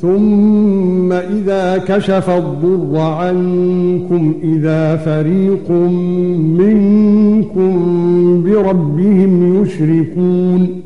ثُمَّ إِذَا كَشَفَ الضُّرَّ عَنكُمْ إِذَا فَرِيقٌ مِنكُم بِرَبِّهِمْ يُشْرِكُونَ